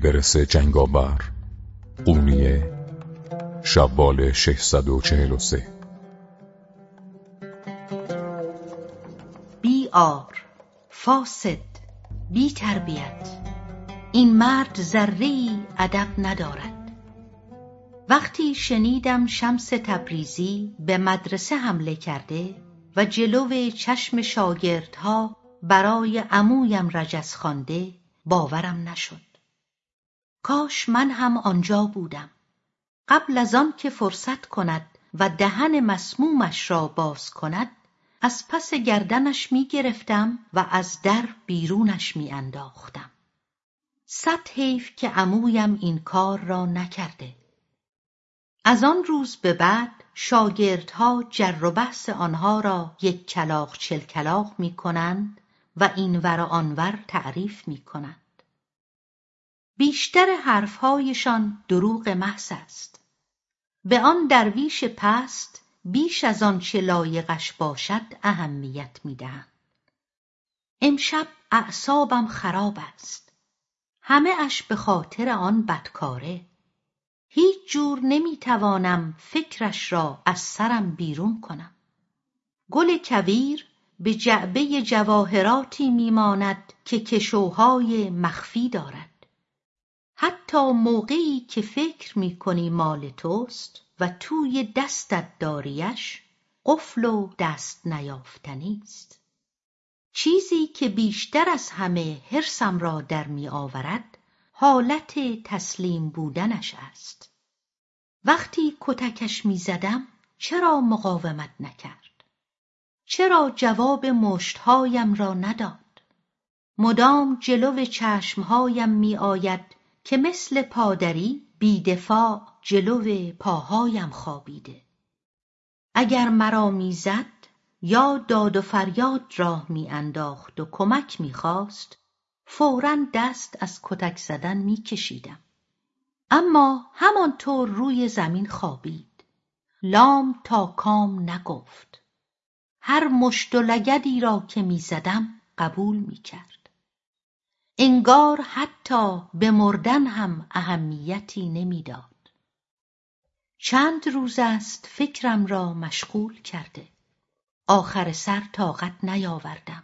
بیبرس جنگاور. قونیه شوال 643 بی آر فاسد بی تربیت. این مرد ذره ادب ندارد. وقتی شنیدم شمس تبریزی به مدرسه حمله کرده و جلو چشم شاگردها برای عمویم رجز خوانده باورم نشد. کاش من هم آنجا بودم قبل از آن که فرصت کند و دهن مسمومش را باز کند از پس گردنش می گرفتم و از در بیرونش می انداختم. صد حیف که عمویم این کار را نکرده. از آن روز به بعد شاگردها جر و بحث آنها را یک کلاق چل کلاق می کنند و این ور آنور تعریف می کنند. بیشتر حرفهایشان دروغ محض است. به آن درویش پست بیش از آنچه لایقش باشد اهمیت می‌دهند. امشب اعصابم خراب است. همه اش به خاطر آن بدکاره. هیچ جور نمی‌توانم فکرش را از سرم بیرون کنم. گل کویر به جعبه جواهراتی میماند که کشوهای مخفی دارد. حتی موقعی که فکر می‌کنی مال توست و توی دستت داریش قفل و دست نیافتنی است. چیزی که بیشتر از همه حرسم را در میآورد حالت تسلیم بودنش است. وقتی کتکش می‌زدم چرا مقاومت نکرد؟ چرا جواب مشتهایم را نداد؟ مدام جلو چشمهایم میآید که مثل پادری بیدفاع جلو پاهایم خوابیده. اگر مرا می‌زد یا داد و فریاد راه میانداخت و کمک می‌خواست فورا دست از کتک زدن میکشیدم. اما همانطور روی زمین خوابید. لام تا کام نگفت. هر مشت و لگدی را که می‌زدم قبول می‌کرد. انگار حتی به مردن هم اهمیتی نمی‌داد. چند روز است فکرم را مشغول کرده. آخر سر طاقت نیاوردم.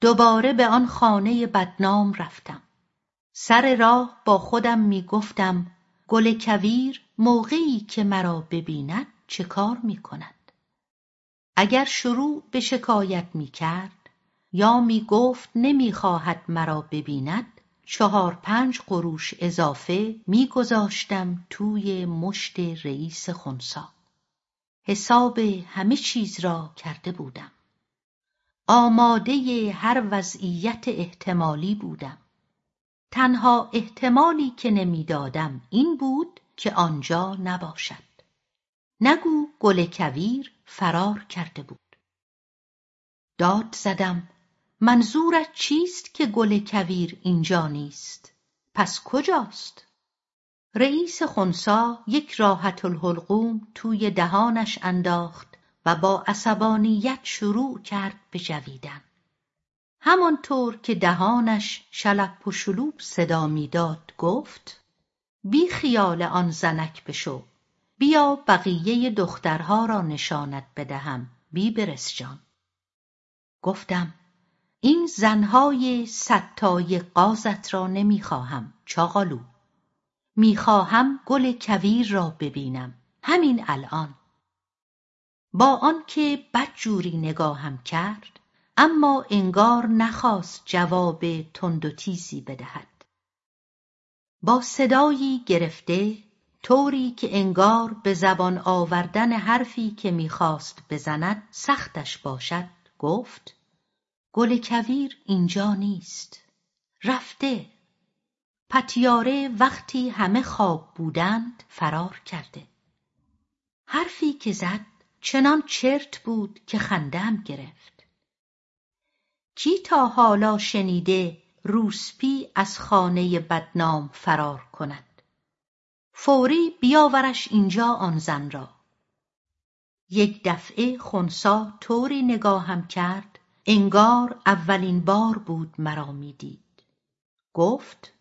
دوباره به آن خانه بدنام رفتم. سر راه با خودم می گفتم گل کویر موقعی که مرا ببیند چه کار می کند اگر شروع به شکایت می کرد یا می گفت نمی خواهد مرا ببیند. چهار پنج قروش اضافه می گذاشتم توی مشت رئیس خونسا. حساب همه چیز را کرده بودم. آماده هر وضعیت احتمالی بودم. تنها احتمالی که نمی‌دادم این بود که آنجا نباشد. نگو گل کویر فرار کرده بود. داد زدم. منظورت چیست که گل کویر اینجا نیست؟ پس کجاست؟ رئیس خونسا یک راحت الحلقوم توی دهانش انداخت و با عصبانیت شروع کرد به جویدن. همانطور که دهانش شلپ و شلوب صدا می‌داد گفت بی خیال آن زنک بشو. بیا بقیه دخترها را نشانت بدهم بی برس جان. گفتم این زنهای ستای قازت را نمی‌خواهم چاقالو. می‌خواهم گل کویر را ببینم. همین الان. با آنکه بدجوری نگاهم کرد اما انگار نخواست جواب تند و تیزی بدهد. با صدایی گرفته طوری که انگار به زبان آوردن حرفی که می‌خواست بزند سختش باشد گفت گل کویر اینجا نیست. رفته. پتیاره وقتی همه خواب بودند فرار کرده. حرفی که زد چنان چرت بود که خندم گرفت. کی تا حالا شنیده روسپی از خانه بدنام فرار کند؟ فوری بیاورش اینجا آن زن را. یک دفعه خونسا طوری نگاهم کرد انگار اولین بار بود مرا می‌دید. گفت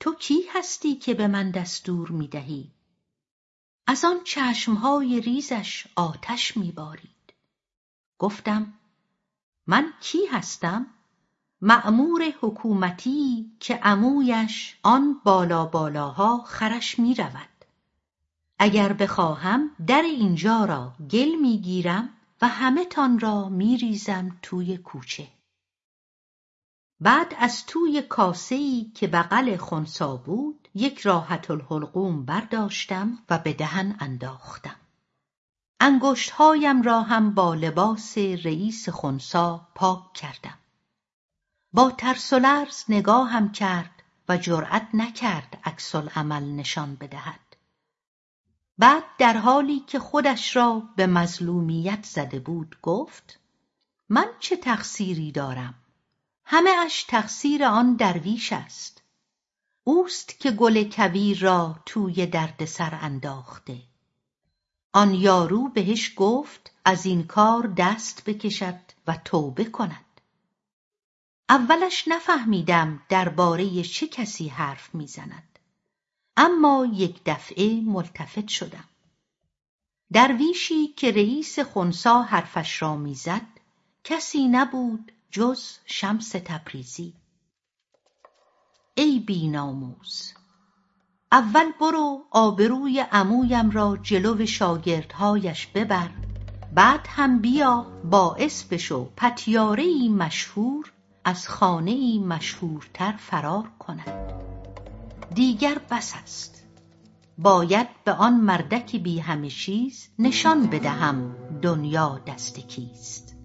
تو کی هستی که به من دستور می‌دهی؟ از آن چشمهای ریزش آتش میبارید. گفتم من کی هستم؟ مأمور حکومتی که عمویش آن بالا بالاها خرش می‌رود. اگر بخواهم در اینجا را گل می‌گیرم و همه تان را میریزم توی کوچه. بعد از توی کاسهای که بغل خونسا بود یک راحت الحلقوم برداشتم و به دهن انداختم. انگشتهایم را هم با لباس رئیس خونسا پاک کردم. با ترس و لرز نگاهم کرد و جرأت نکرد عکس عمل نشان بدهد. بعد در حالی که خودش را به مظلومیت زده بود گفت من چه تقصیری دارم؟ همه اش تقصیر آن درویش است. اوست که گل کویر را توی دردسر انداخته. آن یارو بهش گفت از این کار دست بکشد و توبه کند. اولش نفهمیدم درباره چه کسی حرف می‌زند. اما یک دفعه ملتفت شدم. درویشی که رئیس خونسا حرفش را می‌زد کسی نبود جز شمس تبریزی. ای بیناموس اول برو آبروی عمویم را جلو شاگردهایش ببر بعد هم بیا باعث بشو پتیاره ای مشهور از خانه مشهورتر فرار کند. دیگر بس است. باید به آن مردک بی همه نشان بدهم دنیا دست کیست.